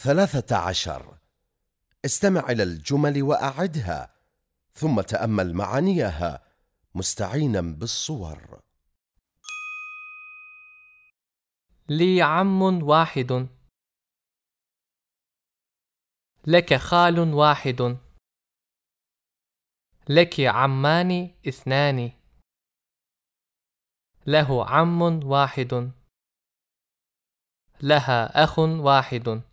ثلاثة عشر. استمع إلى الجمل وأعدها ثم تأمل معانيها مستعينا بالصور. لي عم واحد. لك خال واحد. لك عمان اثنان. له عم واحد. لها أخ واحد.